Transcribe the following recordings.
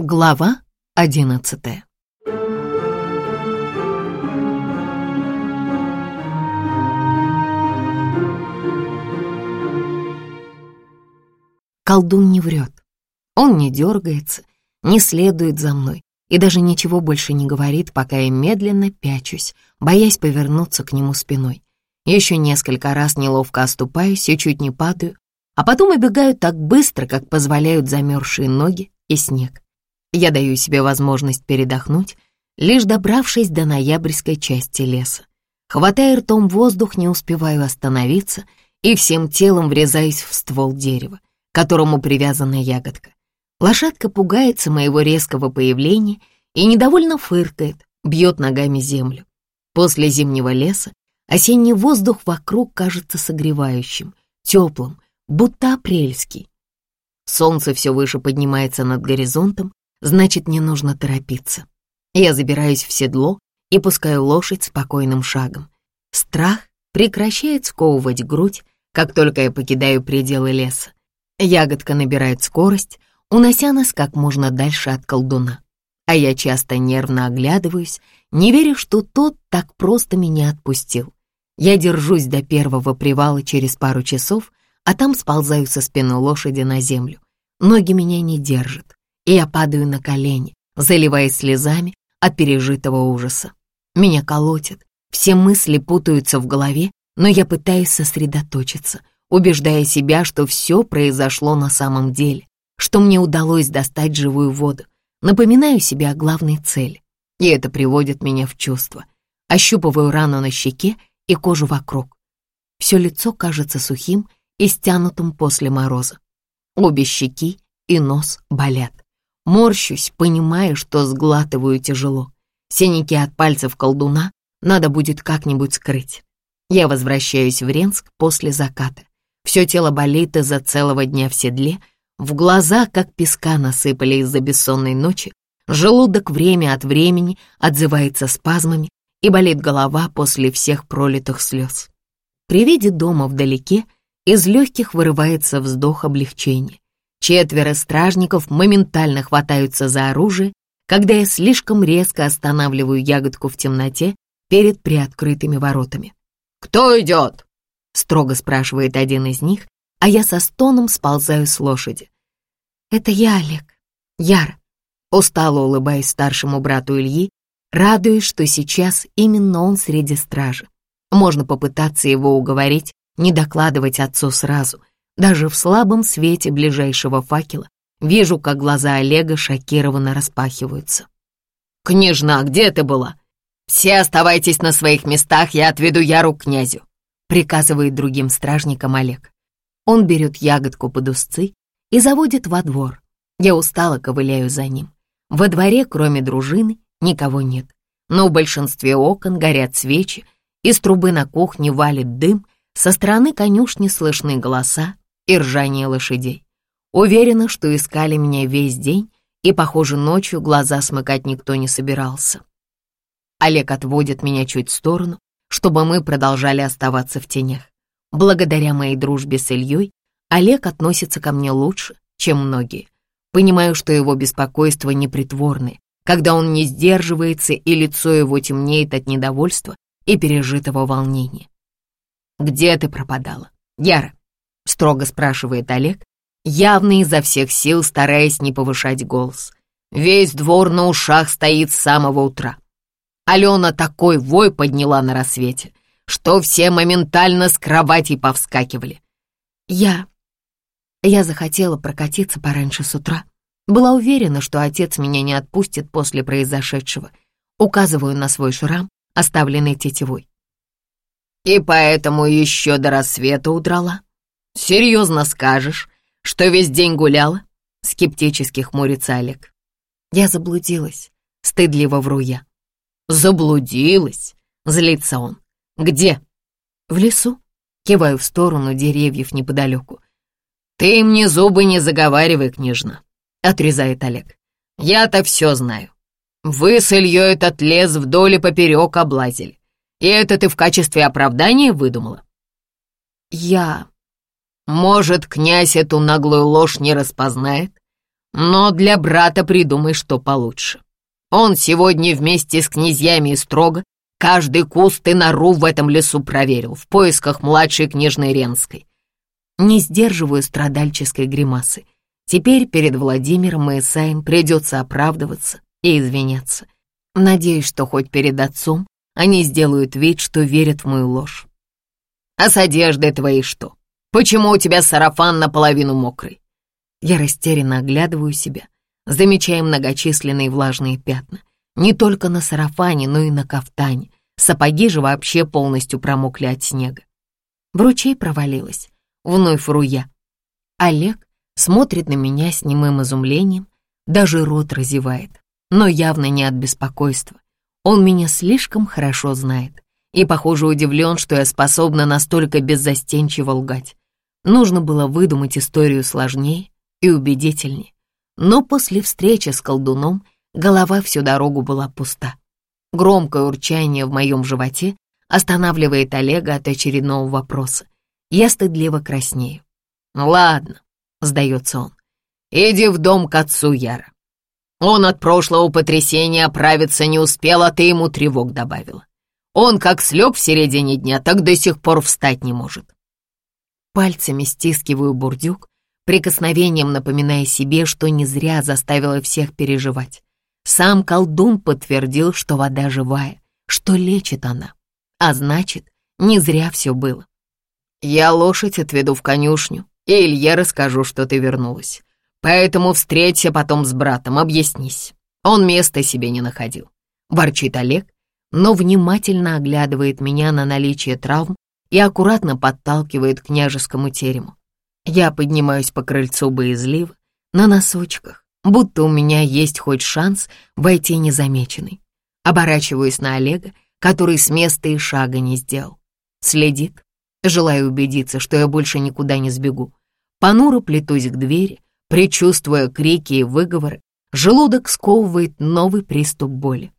Глава одиннадцатая Колдун не врет. Он не дергается, не следует за мной и даже ничего больше не говорит, пока я медленно пячусь, боясь повернуться к нему спиной. Еще несколько раз неловко оступаюсь и чуть не падаю, а потом убегаю так быстро, как позволяют замерзшие ноги и снег. Я даю себе возможность передохнуть, лишь добравшись до ноябрьской части леса. Хватая ртом воздух, не успеваю остановиться и всем телом врезаюсь в ствол дерева которому привязана ягодка. Лошадка пугается моего резкого появления и недовольно фыркает, бьет ногами землю. После зимнего леса осенний воздух вокруг кажется согревающим, теплым, будто апрельский. Солнце все выше поднимается над горизонтом, значит, не нужно торопиться. Я забираюсь в седло и пускаю лошадь спокойным шагом. Страх прекращает сковывать грудь, как только я покидаю пределы леса. Ягодка набирает скорость, унося нас как можно дальше от колдуна. А я часто нервно оглядываюсь, не веря, что тот так просто меня отпустил. Я держусь до первого привала через пару часов, а там сползаю со спины лошади на землю. Ноги меня не держат, и я падаю на колени, заливаясь слезами от пережитого ужаса. Меня колотит, все мысли путаются в голове, но я пытаюсь сосредоточиться — убеждая себя, что все произошло на самом деле, что мне удалось достать живую воду. Напоминаю себе о главной цели, и это приводит меня в чувство. Ощупываю рану на щеке и кожу вокруг. Все лицо кажется сухим и стянутым после мороза. Обе щеки и нос болят. Морщусь, понимая, что сглатываю тяжело. Синяки от пальцев колдуна надо будет как-нибудь скрыть. Я возвращаюсь в Ренск после заката. Все тело болит из-за целого дня в седле, в глаза как песка насыпали из-за бессонной ночи, желудок время от времени отзывается спазмами и болит голова после всех пролитых слез. При виде дома вдалеке из легких вырывается вздох облегчения. Четверо стражников моментально хватаются за оружие, когда я слишком резко останавливаю ягодку в темноте перед приоткрытыми воротами. «Кто идет?» строго спрашивает один из них, а я со стоном сползаю с лошади. «Это я, Олег. Яра». Устало улыбаясь старшему брату Ильи, радуясь, что сейчас именно он среди стражи. Можно попытаться его уговорить, не докладывать отцу сразу. Даже в слабом свете ближайшего факела вижу, как глаза Олега шокированно распахиваются. «Княжна, где ты была? Все оставайтесь на своих местах, я отведу Яру к князю приказывает другим стражникам Олег. Он берет ягодку под узцы и заводит во двор. Я устало ковыляю за ним. Во дворе, кроме дружины, никого нет. Но в большинстве окон горят свечи, из трубы на кухне валит дым, со стороны конюшни слышны голоса и ржание лошадей. Уверена, что искали меня весь день, и, похоже, ночью глаза смыкать никто не собирался. Олег отводит меня чуть в сторону, чтобы мы продолжали оставаться в тенях. Благодаря моей дружбе с Ильей Олег относится ко мне лучше, чем многие. Понимаю, что его беспокойство непритворное, когда он не сдерживается и лицо его темнеет от недовольства и пережитого волнения. «Где ты пропадала, Яра?» — строго спрашивает Олег, явно изо всех сил стараясь не повышать голос. Весь двор на ушах стоит с самого утра. Алена такой вой подняла на рассвете, что все моментально с кровати повскакивали. Я... Я захотела прокатиться пораньше с утра. Была уверена, что отец меня не отпустит после произошедшего. Указываю на свой шрам, оставленный тетивой. И поэтому еще до рассвета удрала? Серьезно скажешь, что весь день гуляла? Скептически хмурится Олег. Я заблудилась, стыдливо вру я. «Заблудилась!» — злится он. «Где?» «В лесу», — киваю в сторону деревьев неподалеку. «Ты мне зубы не заговаривай, княжна», — отрезает Олег. «Я-то все знаю. Вы с Ильей этот лес вдоль и поперек облазили. И это ты в качестве оправдания выдумала?» «Я...» «Может, князь эту наглую ложь не распознает? Но для брата придумай что получше. Он сегодня вместе с князьями и строго каждый куст и нору в этом лесу проверил в поисках младшей княжны Ренской. Не сдерживаю страдальческой гримасы. Теперь перед Владимиром и Исаем придется оправдываться и извиняться. Надеюсь, что хоть перед отцом они сделают вид, что верят в мою ложь. А с одеждой твоей что? Почему у тебя сарафан наполовину мокрый? Я растерянно оглядываю себя, замечая многочисленные влажные пятна. Не только на сарафане, но и на кафтане. Сапоги же вообще полностью промокли от снега. В ручей провалилась, вновь вру я. Олег смотрит на меня с немым изумлением, даже рот разевает, но явно не от беспокойства. Он меня слишком хорошо знает и, похоже, удивлен, что я способна настолько беззастенчиво лгать. Нужно было выдумать историю сложнее и убедительнее. Но после встречи с колдуном голова всю дорогу была пуста. Громкое урчание в моем животе останавливает Олега от очередного вопроса. Я стыдливо краснею. «Ладно», — сдается он, — «иди в дом к отцу Яра. Он от прошлого потрясения оправиться не успел, а ты ему тревог добавила. Он как слег в середине дня, так до сих пор встать не может. Пальцами стискиваю бурдюк, прикосновением напоминая себе, что не зря заставила всех переживать. Сам колдун подтвердил, что вода живая, что лечит она. А значит, не зря все было. Я лошадь отведу в конюшню, и Илье расскажу, что ты вернулась. Поэтому встреться потом с братом, объяснись. Он места себе не находил. Ворчит Олег, но внимательно оглядывает меня на наличие травм и аккуратно подталкивает к княжескому терему. Я поднимаюсь по крыльцу боязливо, на носочках, будто у меня есть хоть шанс войти незамеченный. Оборачиваюсь на Олега, который с места и шага не сделал. Следит, желая убедиться, что я больше никуда не сбегу. Понуро плетусь к двери, Причувствуя крики и выговоры, желудок сковывает новый приступ боли.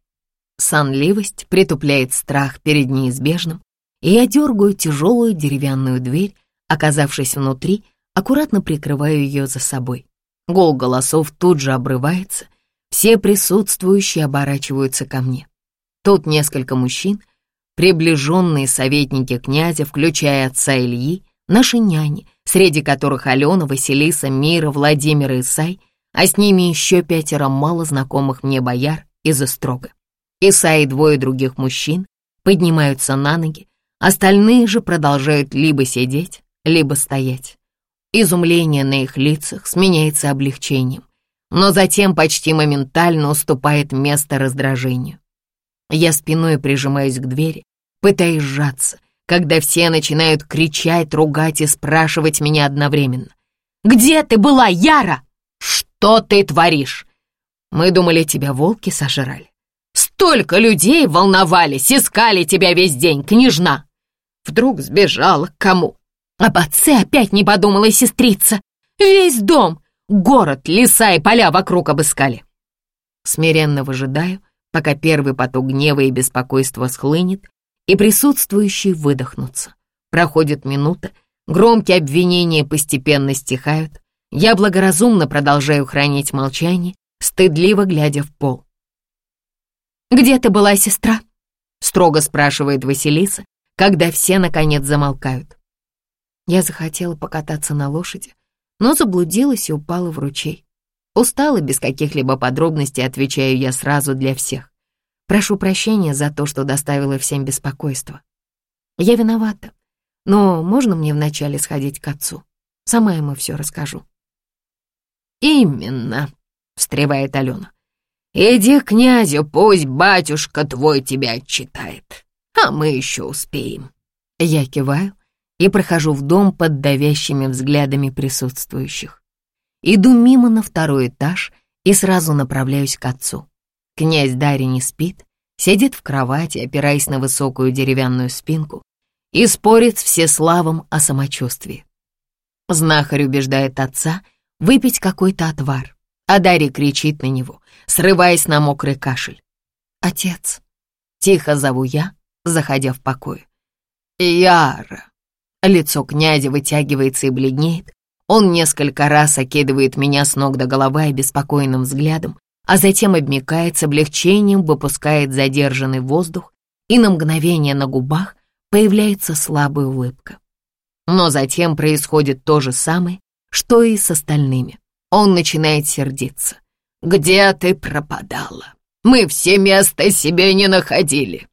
Сонливость притупляет страх перед неизбежным, и я дергаю тяжелую деревянную дверь, оказавшись внутри, аккуратно прикрываю ее за собой. Гол голосов тут же обрывается, все присутствующие оборачиваются ко мне. Тут несколько мужчин, приближенные советники князя, включая отца Ильи, наши няни, среди которых Алена, Василиса, Мира, Владимир и Исай, а с ними еще пятеро мало знакомых мне бояр из Острога. Исай и двое других мужчин поднимаются на ноги, остальные же продолжают либо сидеть, либо стоять. Изумление на их лицах сменяется облегчением, но затем почти моментально уступает место раздражению. Я спиной прижимаюсь к двери, пытаясь сжаться, когда все начинают кричать, ругать и спрашивать меня одновременно. «Где ты была, Яра? Что ты творишь? Мы думали, тебя волки сожрали. Столько людей волновались, искали тебя весь день, княжна. Вдруг сбежала к кому? Об отце опять не подумала сестрица. Весь дом, город, леса и поля вокруг обыскали. Смиренно выжидаю, пока первый поток гнева и беспокойства схлынет, и присутствующие выдохнутся. Проходит минута, громкие обвинения постепенно стихают. Я благоразумно продолжаю хранить молчание, стыдливо глядя в пол. «Где ты была, сестра?» — строго спрашивает Василиса, когда все, наконец, замолкают. Я захотела покататься на лошади, но заблудилась и упала в ручей. Устала без каких-либо подробностей, отвечаю я сразу для всех. Прошу прощения за то, что доставила всем беспокойство. Я виновата, но можно мне вначале сходить к отцу? Сама ему все расскажу». «Именно», — встревает Алена. «Иди к князю, пусть батюшка твой тебя отчитает, а мы еще успеем». Я киваю и прохожу в дом под давящими взглядами присутствующих. Иду мимо на второй этаж и сразу направляюсь к отцу. Князь Дарья не спит, сидит в кровати, опираясь на высокую деревянную спинку и спорит всеславом о самочувствии. Знахарь убеждает отца выпить какой-то отвар, а Дарья кричит на него, срываясь на мокрый кашель. «Отец!» — тихо зову я, заходя в покой. «Яра!» Лицо князя вытягивается и бледнеет, Он несколько раз окидывает меня с ног до головы обеспокоенным взглядом, а затем обмякает с облегчением, выпускает задержанный воздух, и на мгновение на губах появляется слабая улыбка. Но затем происходит то же самое, что и с остальными. Он начинает сердиться. «Где ты пропадала? Мы все места себе не находили!»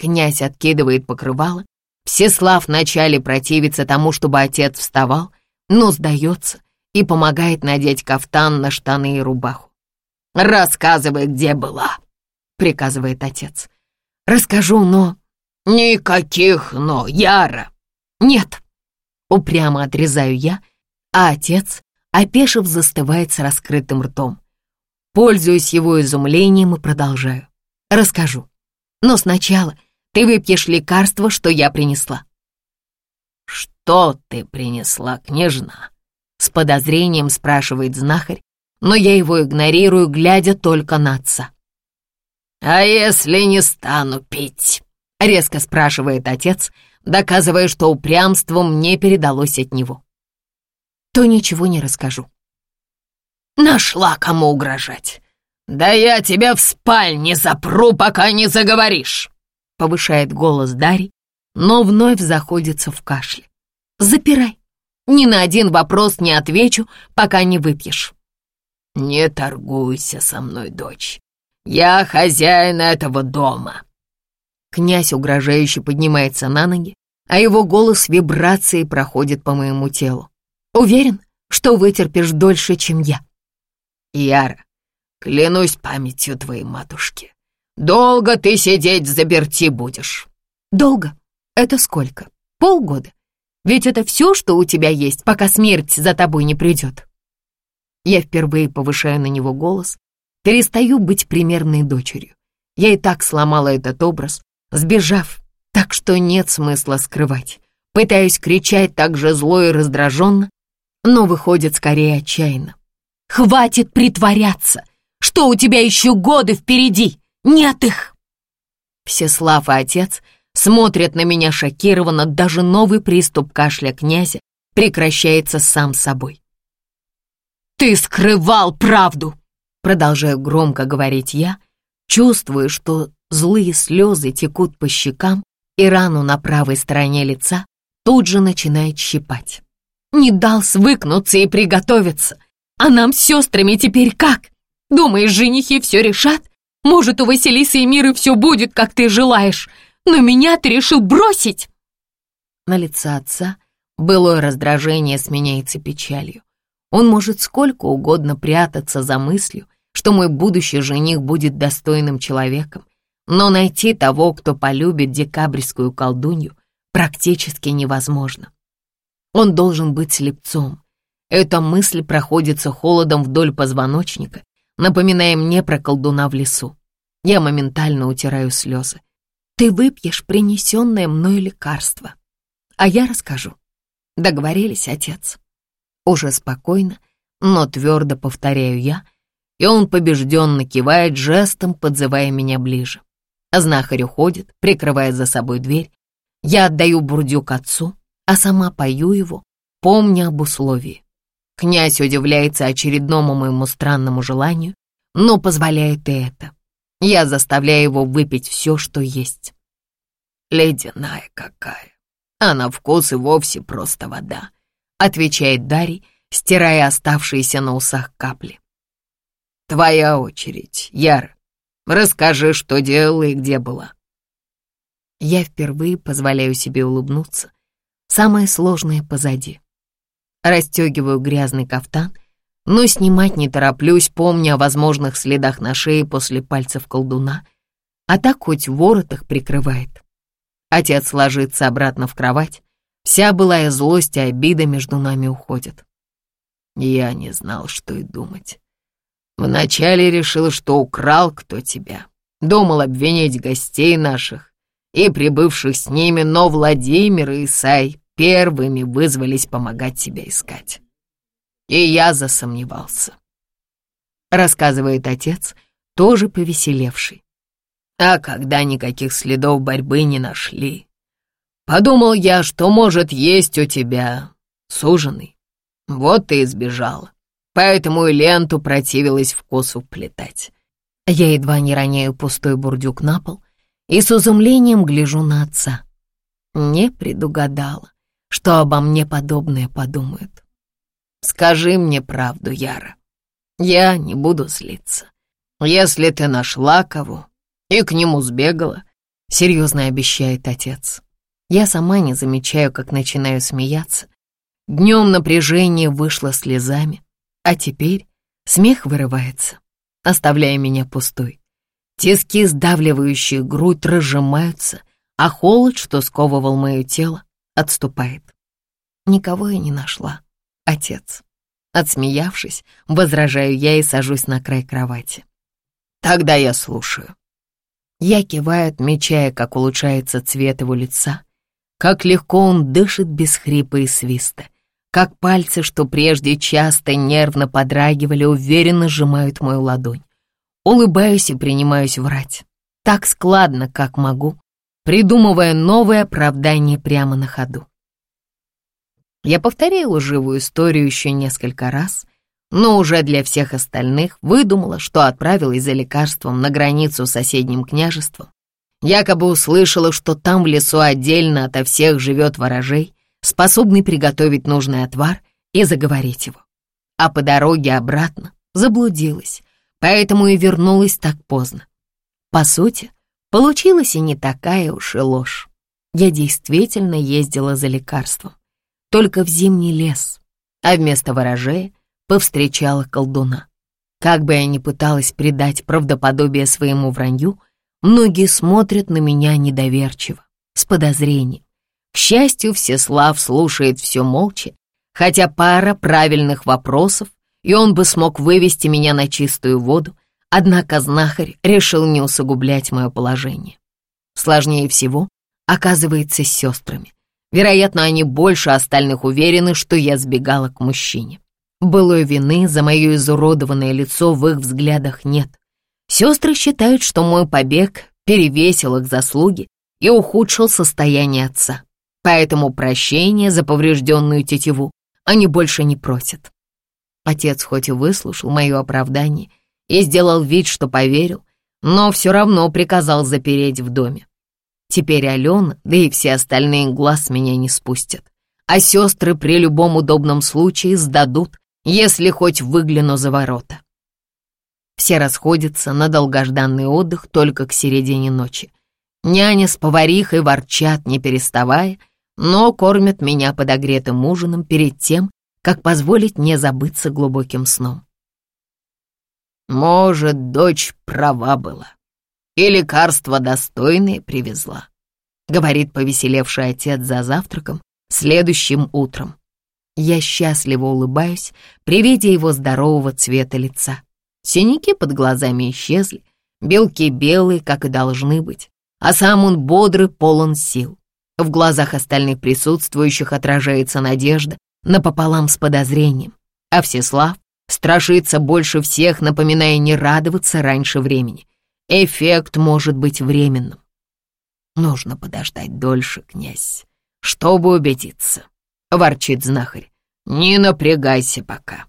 Князь откидывает покрывало. Всеслав вначале противится тому, чтобы отец вставал, но сдается и помогает надеть кафтан на штаны и рубаху. «Рассказывай, где была», — приказывает отец. «Расскажу, но...» «Никаких «но», Яра!» «Нет!» — упрямо отрезаю я, а отец, опешив, застывает с раскрытым ртом. Пользуюсь его изумлением и продолжаю. «Расскажу. Но сначала ты выпьешь лекарство, что я принесла». «Что ты принесла, княжна?» С подозрением спрашивает знахарь, но я его игнорирую, глядя только на отца. «А если не стану пить?» — резко спрашивает отец, доказывая, что упрямство мне передалось от него. То ничего не расскажу. «Нашла кому угрожать. Да я тебя в спальне запру, пока не заговоришь!» Повышает голос Дарий, но вновь заходится в кашле. «Запирай. Ни на один вопрос не отвечу, пока не выпьешь». «Не торгуйся со мной, дочь. Я хозяин этого дома». Князь угрожающе поднимается на ноги, а его голос вибрацией проходит по моему телу. «Уверен, что вытерпишь дольше, чем я?» «Яра, клянусь памятью твоей матушки, долго ты сидеть заберти будешь». «Долго? Это сколько? Полгода? Ведь это все, что у тебя есть, пока смерть за тобой не придет». Я впервые повышаю на него голос, перестаю быть примерной дочерью. Я и так сломала этот образ, сбежав, так что нет смысла скрывать. Пытаюсь кричать так же зло и раздраженно, но выходит скорее отчаянно. «Хватит притворяться! Что у тебя еще годы впереди? Нет их!» Всеслав и отец смотрят на меня шокированно, даже новый приступ кашля князя прекращается сам собой. «Ты скрывал правду!» Продолжаю громко говорить я, чувствую, что злые слезы текут по щекам, и рану на правой стороне лица тут же начинает щипать. «Не дал свыкнуться и приготовиться! А нам с сестрами теперь как? Думаешь, женихи все решат? Может, у Василисы и Миры все будет, как ты желаешь, но меня ты решил бросить!» На лице отца былое раздражение сменяется печалью. Он может сколько угодно прятаться за мыслью, что мой будущий жених будет достойным человеком, но найти того, кто полюбит декабрьскую колдунью, практически невозможно. Он должен быть слепцом. Эта мысль проходится холодом вдоль позвоночника, напоминая мне про колдуна в лесу. Я моментально утираю слезы. Ты выпьешь принесенное мной лекарство, а я расскажу. Договорились, отец? Уже спокойно, но твердо повторяю я, и он побежденно кивает жестом, подзывая меня ближе. Знахарь уходит, прикрывая за собой дверь. Я отдаю бурдюк отцу, а сама пою его, помня об условии. Князь удивляется очередному моему странному желанию, но позволяет и это. Я заставляю его выпить все, что есть. Ледяная какая, а на вкус и вовсе просто вода отвечает Дарий, стирая оставшиеся на усах капли. «Твоя очередь, Яр. Расскажи, что делала и где была». Я впервые позволяю себе улыбнуться. Самое сложное позади. Растегиваю грязный кафтан, но снимать не тороплюсь, помня о возможных следах на шее после пальцев колдуна, а так хоть ворот их прикрывает. Отец ложится обратно в кровать, Вся былая злость и обида между нами уходят. Я не знал, что и думать. Вначале решил, что украл кто тебя. Думал обвинить гостей наших и прибывших с ними, но Владимир и Исай первыми вызвались помогать тебя искать. И я засомневался. Рассказывает отец, тоже повеселевший. А когда никаких следов борьбы не нашли, Подумал я, что может есть у тебя суженый. Вот ты и сбежала. Поэтому и ленту противилась вкусу вплетать. Я едва не роняю пустой бурдюк на пол и с изумлением гляжу на отца. Не предугадала, что обо мне подобное подумают. Скажи мне правду, Яра. Я не буду злиться. Если ты нашла кого и к нему сбегала, серьезно обещает отец. Я сама не замечаю, как начинаю смеяться. Днем напряжение вышло слезами, а теперь смех вырывается, оставляя меня пустой. Тиски, сдавливающие грудь, разжимаются, а холод, что сковывал мое тело, отступает. Никого я не нашла. Отец. Отсмеявшись, возражаю я и сажусь на край кровати. Тогда я слушаю. Я киваю, отмечая, как улучшается цвет его лица, как легко он дышит без хрипа и свиста, как пальцы, что прежде часто нервно подрагивали, уверенно сжимают мою ладонь. Улыбаюсь и принимаюсь врать. Так складно, как могу, придумывая новое оправдание прямо на ходу. Я повторяю лживую историю еще несколько раз, но уже для всех остальных выдумала, что отправилась за лекарством на границу соседним княжеством, Якобы услышала, что там в лесу отдельно ото всех живет ворожей, способный приготовить нужный отвар и заговорить его. А по дороге обратно заблудилась, поэтому и вернулась так поздно. По сути, получилась и не такая уж и ложь. Я действительно ездила за лекарством, только в зимний лес, а вместо ворожея повстречала колдуна. Как бы я ни пыталась придать правдоподобие своему вранью, Многие смотрят на меня недоверчиво, с подозрением. К счастью, Всеслав слушает все молча, хотя пара правильных вопросов, и он бы смог вывести меня на чистую воду, однако знахарь решил не усугублять мое положение. Сложнее всего оказывается с сестрами. Вероятно, они больше остальных уверены, что я сбегала к мужчине. Былой вины за мое изуродованное лицо в их взглядах нет. Сестры считают, что мой побег перевесил их заслуги и ухудшил состояние отца. Поэтому прощения за поврежденную тетиву они больше не просят. Отец хоть и выслушал мое оправдание и сделал вид, что поверил, но все равно приказал запереть в доме. Теперь Алена, да и все остальные глаз меня не спустят, а сестры при любом удобном случае сдадут, если хоть выгляну за ворота. Все расходятся на долгожданный отдых только к середине ночи. Няня с поварихой ворчат, не переставая, но кормят меня подогретым ужином перед тем, как позволить мне забыться глубоким сном. Может, дочь права была, и лекарства достойные привезла, говорит повеселевший отец за завтраком следующим утром. Я счастливо улыбаюсь при виде его здорового цвета лица. Синяки под глазами исчезли, белки белые, как и должны быть, а сам он бодрый, полон сил. В глазах остальных присутствующих отражается надежда напополам с подозрением, а Всеслав страшится больше всех, напоминая не радоваться раньше времени. Эффект может быть временным. Нужно подождать дольше, князь, чтобы убедиться, — ворчит знахарь. Не напрягайся пока.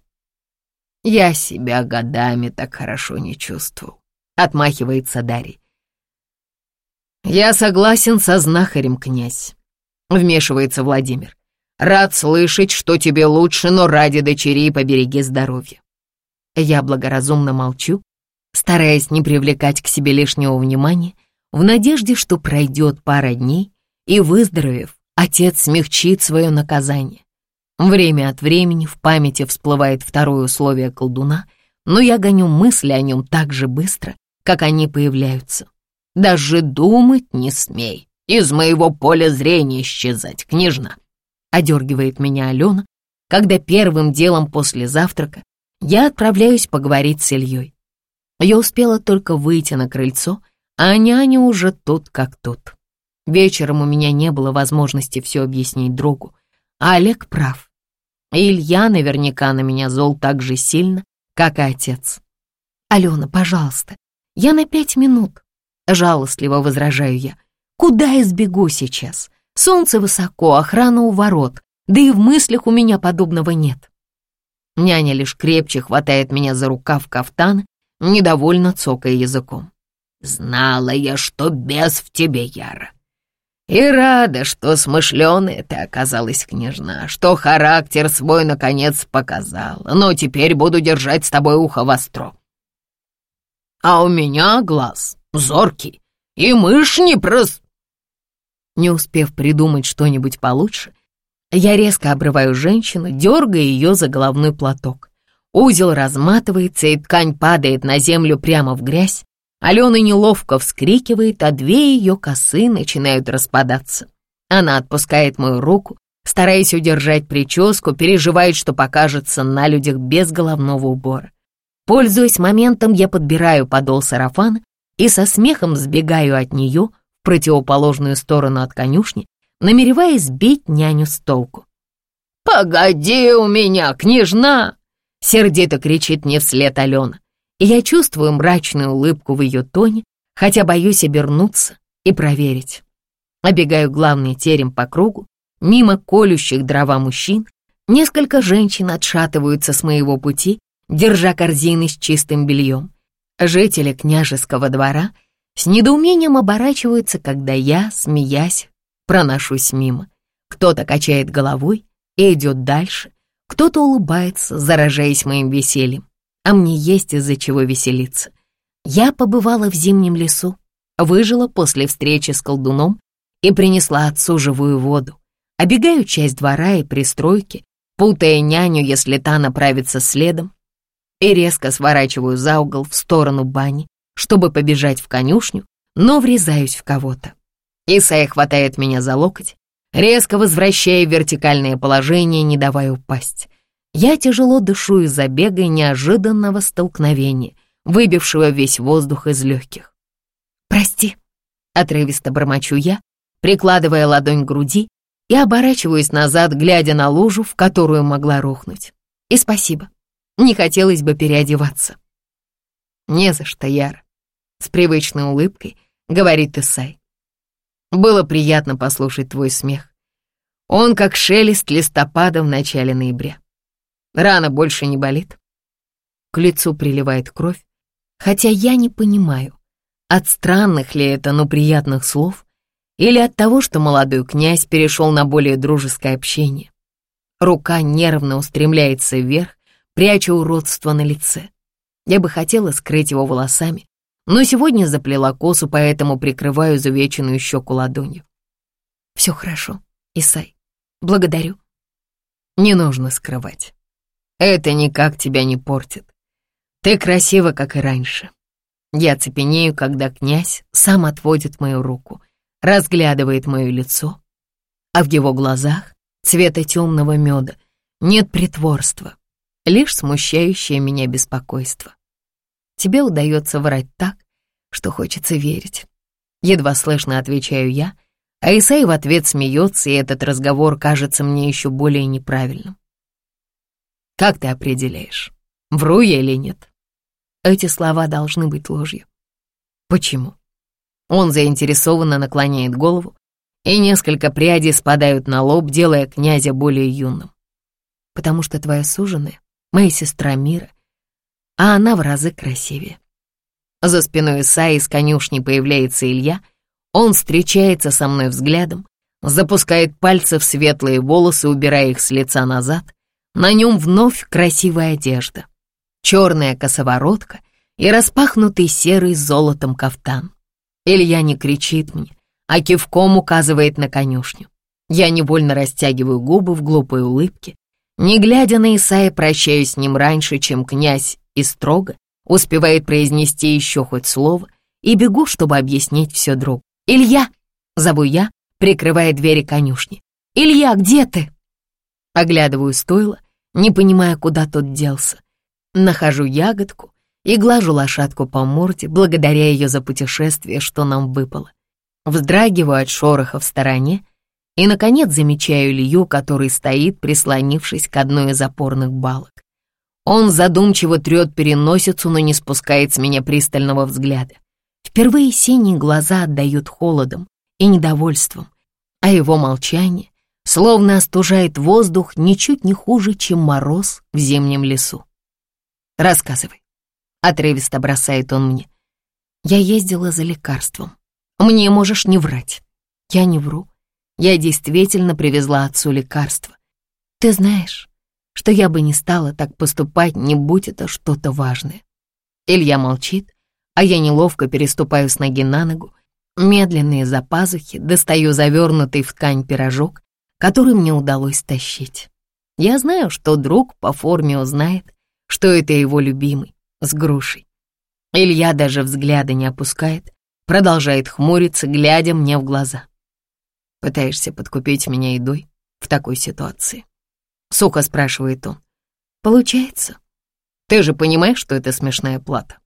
Я себя годами так хорошо не чувствовал. Отмахивается Дарий. Я согласен со знахарем, князь. Вмешивается Владимир. Рад слышать, что тебе лучше, но ради дочерей побереги здоровье. Я благоразумно молчу, стараясь не привлекать к себе лишнего внимания, в надежде, что пройдет пара дней, и, выздоровев, отец смягчит свое наказание. Время от времени в памяти всплывает второе условие колдуна, но я гоню мысли о нем так же быстро, как они появляются. Даже думать не смей. Из моего поля зрения исчезать, княжна. Одергивает меня Алена, когда первым делом после завтрака я отправляюсь поговорить с Ильей. Я успела только выйти на крыльцо, а няня уже тут как тут. Вечером у меня не было возможности все объяснить другу, а Олег прав. Илья наверняка на меня зол так же сильно, как и отец. «Алена, пожалуйста, я на пять минут», — жалостливо возражаю я. «Куда я сбегу сейчас? Солнце высоко, охрана у ворот, да и в мыслях у меня подобного нет». Няня лишь крепче хватает меня за рукав кафтана, недовольно цокая языком. «Знала я, что бес в тебе, Яра. И рада, что смышленая ты оказалась, княжна, что характер свой наконец показал. Но теперь буду держать с тобой ухо востро. А у меня глаз зоркий, и мышь не прос... Не успев придумать что-нибудь получше, я резко обрываю женщину, дергая ее за головной платок. Узел разматывается, и ткань падает на землю прямо в грязь. Алена неловко вскрикивает, а две ее косы начинают распадаться. Она отпускает мою руку, стараясь удержать прическу, переживает, что покажется на людях без головного убора. Пользуясь моментом, я подбираю подол сарафана и со смехом сбегаю от нее в противоположную сторону от конюшни, намереваясь сбить няню с толку. «Погоди у меня, княжна!» — сердито кричит мне вслед Алена. И я чувствую мрачную улыбку в ее тоне, хотя боюсь обернуться и проверить. Обегаю главный терем по кругу, мимо колющих дрова мужчин, несколько женщин отшатываются с моего пути, держа корзины с чистым бельем. Жители княжеского двора с недоумением оборачиваются, когда я, смеясь, проношусь мимо. Кто-то качает головой и идет дальше, кто-то улыбается, заражаясь моим весельем, а мне есть из-за чего веселиться. Я побывала в зимнем лесу, выжила после встречи с колдуном и принесла отцу живую воду. Обегаю часть двора и пристройки, путая няню, если та направится следом, и резко сворачиваю за угол в сторону бани, чтобы побежать в конюшню, но врезаюсь в кого-то. Исайя хватает меня за локоть, резко возвращая вертикальное положение, не давая упасть. Я тяжело дышу из-за бега и неожиданного столкновения, выбившего весь воздух из легких. «Прости», — отрывисто бормочу я, прикладывая ладонь к груди и оборачиваюсь назад, глядя на лужу, в которую могла рухнуть. И спасибо. Не хотелось бы переодеваться. «Не за что, Яр», — с привычной улыбкой говорит Исай. Было приятно послушать твой смех. Он как шелест листопада в начале ноября. Рана больше не болит. К лицу приливает кровь, хотя я не понимаю, от странных ли это, но приятных слов, или от того, что молодой князь перешел на более дружеское общение. Рука нервно устремляется вверх, пряча уродство на лице. Я бы хотела скрыть его волосами, но сегодня заплела косу, поэтому прикрываю завеченную щеку ладонью. Все хорошо, Исай. Благодарю. Не нужно скрывать. Это никак тебя не портит. Ты красива, как и раньше. Я цепенею, когда князь сам отводит мою руку, разглядывает мое лицо, а в его глазах цвета темного меда нет притворства, лишь смущающее меня беспокойство. Тебе удается врать так, что хочется верить. Едва слышно отвечаю я, а Исай в ответ смеется, и этот разговор кажется мне еще более неправильным. Как ты определяешь, вру я или нет? Эти слова должны быть ложью. Почему? Он заинтересованно наклоняет голову, и несколько прядей спадают на лоб, делая князя более юным. Потому что твоя суженая, моя сестра Мира, а она в разы красивее. За спиной Исаи из конюшни появляется Илья. Он встречается со мной взглядом, запускает пальцы в светлые волосы, убирая их с лица назад. На нем вновь красивая одежда, черная косоворотка и распахнутый серый с золотом кафтан. Илья не кричит мне, а кивком указывает на конюшню. Я невольно растягиваю губы в глупой улыбке. Не глядя на Исаия, прощаюсь с ним раньше, чем князь и строго успевает произнести еще хоть слово и бегу, чтобы объяснить все другу. «Илья!» — зову я, прикрывая двери конюшни. «Илья, где ты?» Оглядываю стойло, не понимая, куда тот делся. Нахожу ягодку и глажу лошадку по морде, благодаря ее за путешествие, что нам выпало. Вздрагиваю от шороха в стороне и, наконец, замечаю Илью, который стоит, прислонившись к одной из опорных балок. Он задумчиво трет переносицу, но не спускает с меня пристального взгляда. Впервые синие глаза отдают холодом и недовольством, а его молчание словно остужает воздух ничуть не хуже, чем мороз в зимнем лесу. «Рассказывай», — отрывисто бросает он мне. «Я ездила за лекарством. Мне можешь не врать». «Я не вру. Я действительно привезла отцу лекарство. Ты знаешь, что я бы не стала так поступать, не будь это что-то важное». Илья молчит, а я неловко переступаю с ноги на ногу, медленно из-за пазухи достаю завернутый в ткань пирожок, который мне удалось тащить. Я знаю, что друг по форме узнает, что это его любимый, с грушей. Илья даже взгляда не опускает, продолжает хмуриться, глядя мне в глаза. «Пытаешься подкупить меня едой в такой ситуации?» Сухо спрашивает он. «Получается? Ты же понимаешь, что это смешная плата?»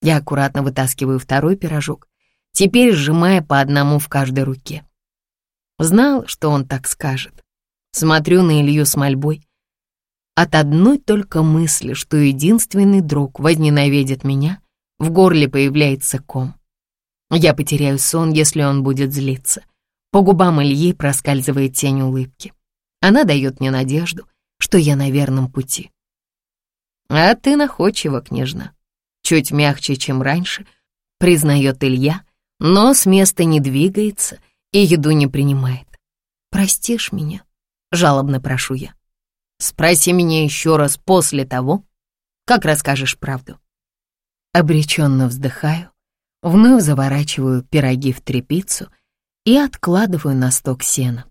Я аккуратно вытаскиваю второй пирожок, теперь сжимая по одному в каждой руке. Знал, что он так скажет. Смотрю на Илью с мольбой. От одной только мысли, что единственный друг возненавидит меня, в горле появляется ком. Я потеряю сон, если он будет злиться. По губам Ильи проскальзывает тень улыбки. Она дает мне надежду, что я на верном пути. А ты находчива, княжна. Чуть мягче, чем раньше, признает Илья, но с места не двигается и еду не принимает. «Простишь меня?» — жалобно прошу я. «Спроси меня еще раз после того, как расскажешь правду». Обреченно вздыхаю, вновь заворачиваю пироги в тряпицу и откладываю на сток сена.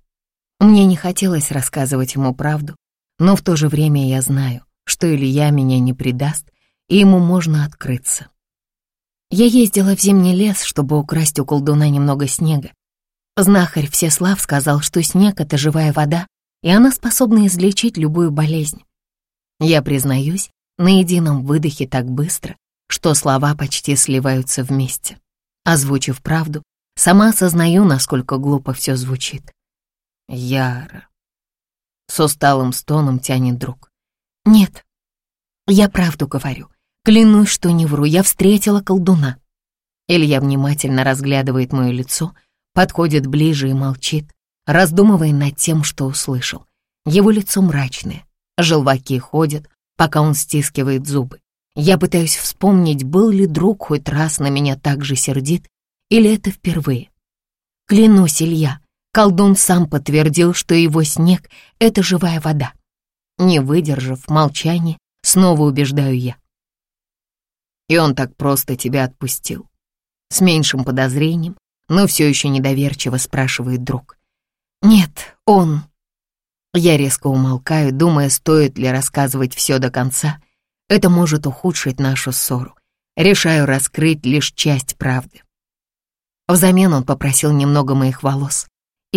Мне не хотелось рассказывать ему правду, но в то же время я знаю, что Илья меня не предаст, и ему можно открыться. Я ездила в зимний лес, чтобы украсть у колдуна немного снега. Знахарь Всеслав сказал, что снег — это живая вода, и она способна излечить любую болезнь. Я признаюсь, на едином выдохе так быстро, что слова почти сливаются вместе. Озвучив правду, сама осознаю, насколько глупо все звучит. Яра. С усталым стоном тянет друг. Нет, я правду говорю. Клянусь, что не вру, я встретила колдуна. Илья внимательно разглядывает мое лицо, подходит ближе и молчит, раздумывая над тем, что услышал. Его лицо мрачное, желваки ходят, пока он стискивает зубы. Я пытаюсь вспомнить, был ли друг хоть раз на меня так же сердит, или это впервые. Клянусь, Илья, колдун сам подтвердил, что его снег — это живая вода. Не выдержав молчания, снова убеждаю я. И он так просто тебя отпустил. С меньшим подозрением, но все еще недоверчиво спрашивает друг. Нет, он... Я резко умолкаю, думая, стоит ли рассказывать все до конца. Это может ухудшить нашу ссору. Решаю раскрыть лишь часть правды. Взамен он попросил немного моих волос.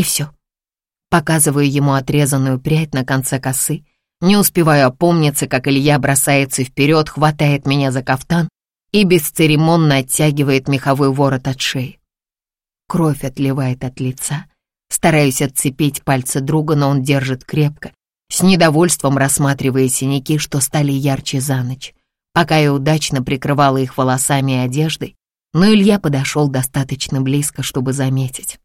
И все. Показываю ему отрезанную прядь на конце косы. Не успеваю опомниться, как Илья бросается вперед, хватает меня за кафтан и бесцеремонно оттягивает меховой ворот от шеи. Кровь отливает от лица. Стараюсь отцепить пальцы друга, но он держит крепко, с недовольством рассматривая синяки, что стали ярче за ночь. Пока я удачно прикрывала их волосами и одеждой, но Илья подошел достаточно близко, чтобы заметить.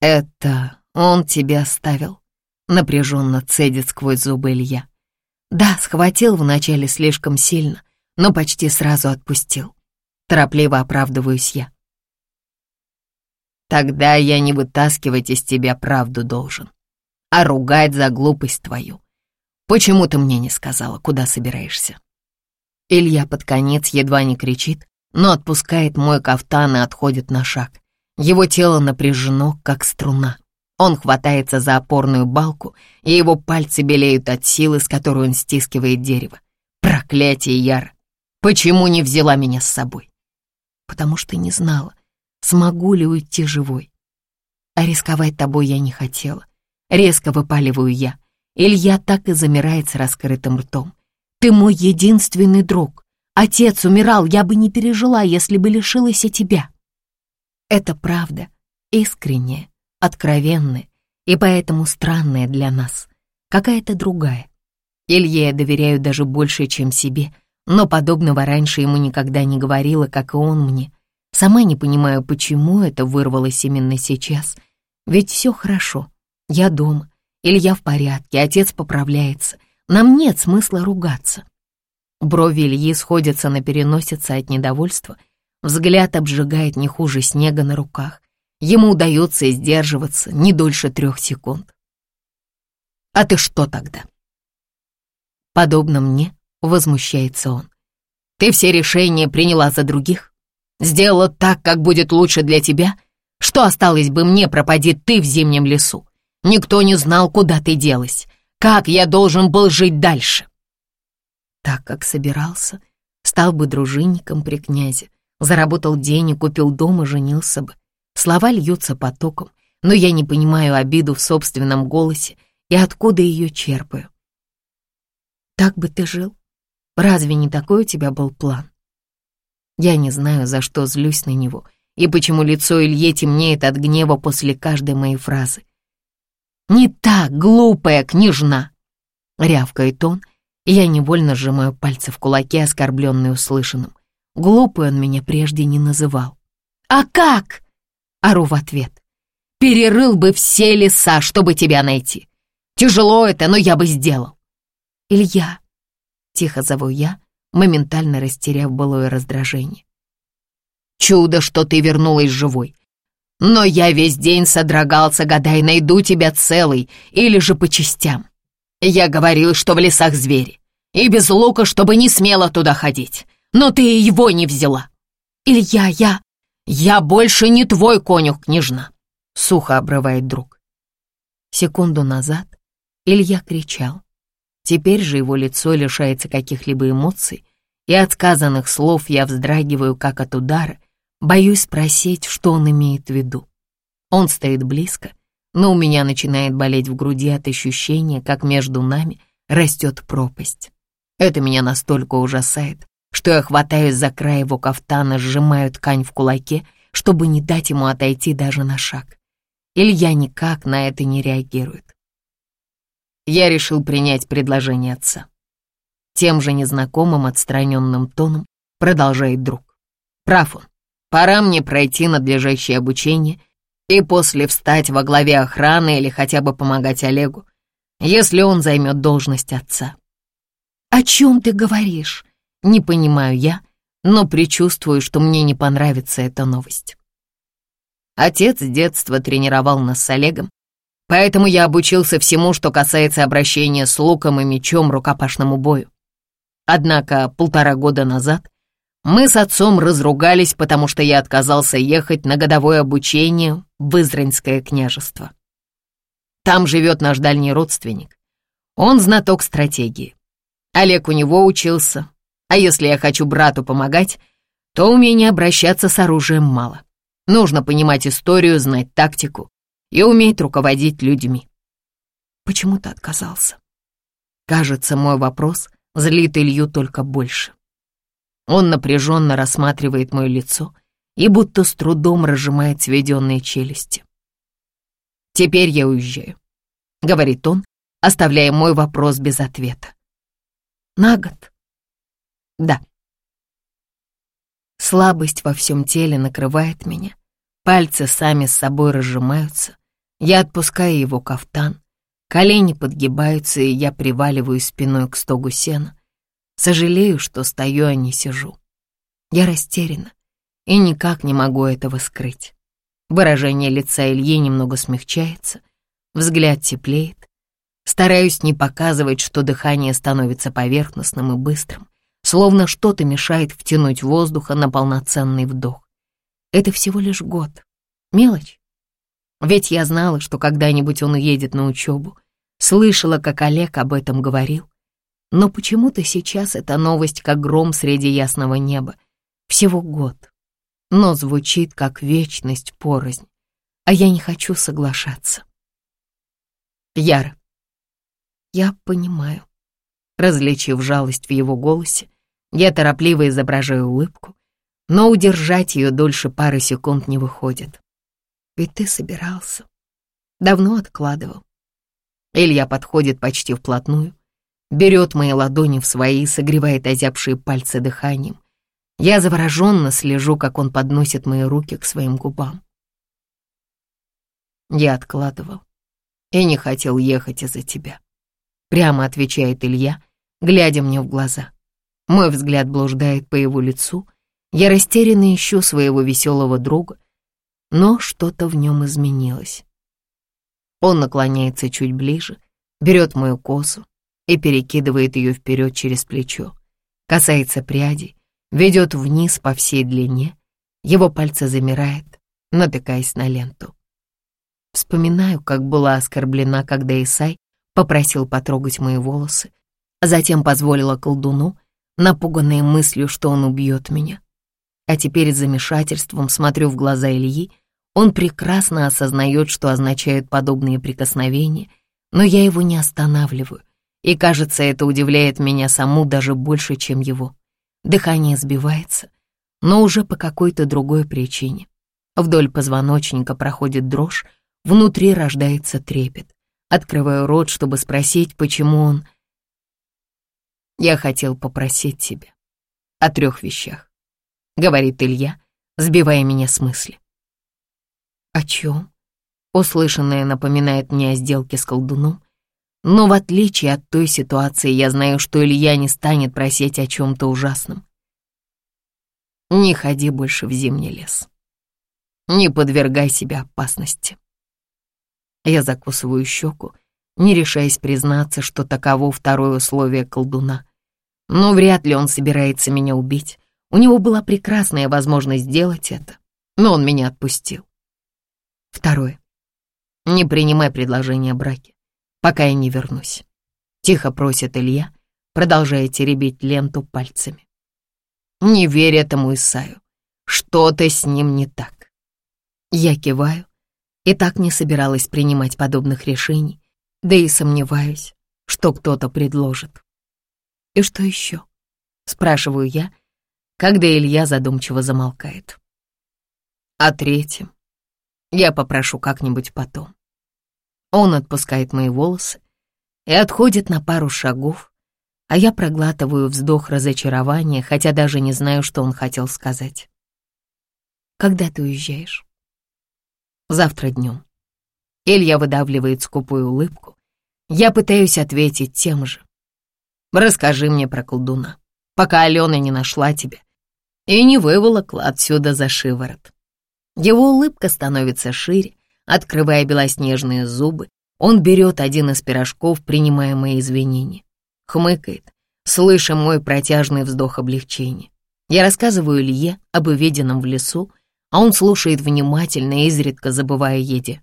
«Это он тебя оставил?» — напряженно цедит сквозь зубы Илья. «Да, схватил вначале слишком сильно, но почти сразу отпустил. Торопливо оправдываюсь я. Тогда я не вытаскивать из тебя правду должен, а ругать за глупость твою. Почему ты мне не сказала, куда собираешься? Илья под конец едва не кричит, но отпускает мой кафтан и отходит на шаг. Его тело напряжено, как струна. Он хватается за опорную балку, и его пальцы белеют от силы, с которой он стискивает дерево. Проклятие, Яр! Почему не взяла меня с собой? Потому что не знала, смогу ли уйти живой. А рисковать тобой я не хотела. Резко выпаливаю я. Илья так и замирает с раскрытым ртом. Ты мой единственный друг. Отец умирал, я бы не пережила, если бы лишилась и тебя. Это правда, искренняя, откровенная и поэтому странная для нас. Какая-то другая. Илье я доверяю даже больше, чем себе — но подобного раньше ему никогда не говорила, как и он мне. Сама не понимаю, почему это вырвалось именно сейчас. Ведь все хорошо. Я дома, Илья в порядке, отец поправляется. Нам нет смысла ругаться. Брови Ильи сходятся на переносице от недовольства. Взгляд обжигает не хуже снега на руках. Ему удается сдерживаться не дольше трех секунд. «А ты что тогда?» Подобно мне возмущается он. «Ты все решения приняла за других? Сделала так, как будет лучше для тебя? Что осталось бы мне, пропади ты в зимнем лесу? Никто не знал, куда ты делась. Как я должен был жить дальше?» Так как собирался, стал бы дружинником при князе, заработал денег, купил дом и женился бы. Слова льются потоком, но я не понимаю обиду в собственном голосе и откуда ее черпаю. Так бы ты жил? Разве не такой у тебя был план? Я не знаю, за что злюсь на него и почему лицо Илье темнеет от гнева после каждой моей фразы. «Не так, глупая княжна!» — рявкает он, и я невольно сжимаю пальцы в кулаке, оскорбленные услышанным. Глупой он меня прежде не называл. «А как?» — ору в ответ. «Перерыл бы все леса, чтобы тебя найти. Тяжело это, но я бы сделал». «Илья», — тихо зову я, моментально растеряв былое раздражение. «Чудо, что ты вернулась живой. Но я весь день содрогался, гадая, найду тебя целый или же по частям. Я говорил, что в лесах звери, и без лука, чтобы не смело туда ходить. Но ты его не взяла. Илья, я... Я больше не твой конюх, княжна, сухо обрывает друг. Секунду назад Илья кричал. Теперь же его лицо лишается каких-либо эмоций, и от сказанных слов я вздрагиваю, как от удара, боюсь спросить, что он имеет в виду. Он стоит близко, но у меня начинает болеть в груди от ощущения, как между нами растет пропасть. Это меня настолько ужасает, что я хватаюсь за край его кафтана, сжимаю ткань в кулаке, чтобы не дать ему отойти даже на шаг. Илья никак на это не реагирует. Я решил принять предложение отца. Тем же незнакомым отстраненным тоном продолжает друг. Прав он. Пора мне пройти надлежащее обучение — и после встать во главе охраны или хотя бы помогать Олегу, если он займет должность отца. «О чем ты говоришь?» Не понимаю я, но предчувствую, что мне не понравится эта новость. Отец с детства тренировал нас с Олегом, поэтому я обучился всему, что касается обращения с луком и мечом рукопашному бою. Однако полтора года назад мы с отцом разругались, потому что я отказался ехать на годовое обучение в Изранское княжество. Там живет наш дальний родственник. Он знаток стратегии. Олег у него учился, а если я хочу брату помогать, то умения обращаться с оружием мало. Нужно понимать историю, знать тактику и уметь руководить людьми. Почему ты отказался? Кажется, мой вопрос злит Илью только больше. Он напряженно рассматривает мое лицо и будто с трудом разжимает сведенные челюсти. «Теперь я уезжаю», — говорит он, оставляя мой вопрос без ответа. «На год?» «Да». Слабость во всем теле накрывает меня, пальцы сами с собой разжимаются, я отпускаю его кафтан, колени подгибаются, и я приваливаю спиной к стогу сена, Сожалею, что стою, а не сижу. Я растеряна и никак не могу этого скрыть. Выражение лица Ильи немного смягчается, взгляд теплеет. Стараюсь не показывать, что дыхание становится поверхностным и быстрым, словно что-то мешает втянуть воздуха на полноценный вдох. Это всего лишь год. Мелочь. Ведь я знала, что когда-нибудь он уедет на учебу. Слышала, как Олег об этом говорил. Но почему-то сейчас эта новость как гром среди ясного неба. Всего год. Но звучит как вечность порознь. А я не хочу соглашаться. Яра. Я понимаю. Различив жалость в его голосе, я торопливо изображаю улыбку, но удержать ее дольше пары секунд не выходит. Ведь ты собирался. Давно откладывал. Илья подходит почти вплотную, берет мои ладони в свои, согревает озябшие пальцы дыханием. Я завороженно слежу, как он подносит мои руки к своим губам. Я откладывал. и не хотел ехать из-за тебя. Прямо отвечает Илья, глядя мне в глаза. Мой взгляд блуждает по его лицу. Я растерянно ищу своего веселого друга, но что-то в нем изменилось. Он наклоняется чуть ближе, берет мою косу и перекидывает ее вперед через плечо, касается прядей, ведет вниз по всей длине, его пальцы замирает, натыкаясь на ленту. Вспоминаю, как была оскорблена, когда Исай попросил потрогать мои волосы, а затем позволила колдуну, напуганной мыслью, что он убьет меня. А теперь с замешательством смотрю в глаза Ильи, он прекрасно осознает, что означают подобные прикосновения, но я его не останавливаю, и, кажется, это удивляет меня саму даже больше, чем его. Дыхание сбивается, но уже по какой-то другой причине. Вдоль позвоночника проходит дрожь, внутри рождается трепет. Открываю рот, чтобы спросить, почему он... «Я хотел попросить тебя о трех вещах», — говорит Илья, сбивая меня с мысли. «О чем?» Услышанное напоминает мне о сделке с колдуном, но в отличие от той ситуации, я знаю, что Илья не станет просить о чем-то ужасном. Не ходи больше в зимний лес. Не подвергай себя опасности. Я закусываю щеку, не решаясь признаться, что таково второе условие колдуна. Но вряд ли он собирается меня убить. У него была прекрасная возможность сделать это, но он меня отпустил. Второе. Не принимай предложение о браке пока я не вернусь. Тихо просит Илья, продолжая теребить ленту пальцами. Не верь этому Исаю. Что-то с ним не так. Я киваю и так не собиралась принимать подобных решений, да и сомневаюсь, что кто-то предложит. И что еще? Спрашиваю я, когда Илья задумчиво замолкает. О третьем я попрошу как-нибудь потом. Он отпускает мои волосы и отходит на пару шагов, а я проглатываю вздох разочарования, хотя даже не знаю, что он хотел сказать. «Когда ты уезжаешь?» «Завтра днем». Илья выдавливает скупую улыбку. Я пытаюсь ответить тем же. «Расскажи мне про колдуна, пока Алена не нашла тебя и не выволокла отсюда за шиворот». Его улыбка становится шире, Открывая белоснежные зубы, он берет один из пирожков, принимая мои извинения. Хмыкает, слыша мой протяжный вздох облегчения. Я рассказываю Илье об увиденном в лесу, а он слушает внимательно, изредка забывая еде.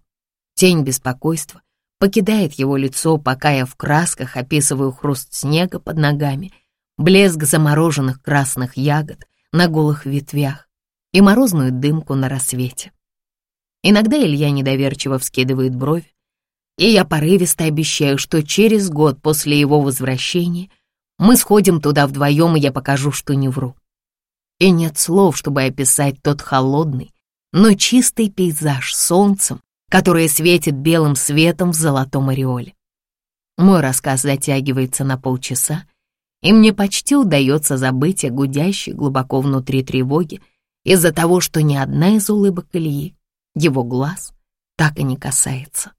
Тень беспокойства покидает его лицо, пока я в красках описываю хруст снега под ногами, блеск замороженных красных ягод на голых ветвях и морозную дымку на рассвете. Иногда Илья недоверчиво вскидывает бровь, и я порывисто обещаю, что через год после его возвращения мы сходим туда вдвоем, и я покажу, что не вру. И нет слов, чтобы описать тот холодный, но чистый пейзаж солнцем, которое светит белым светом в золотом ореоле. Мой рассказ затягивается на полчаса, и мне почти удается забыть о гудящей глубоко внутри тревоге из-за того, что ни одна из улыбок Ильи его глаз так и не касается.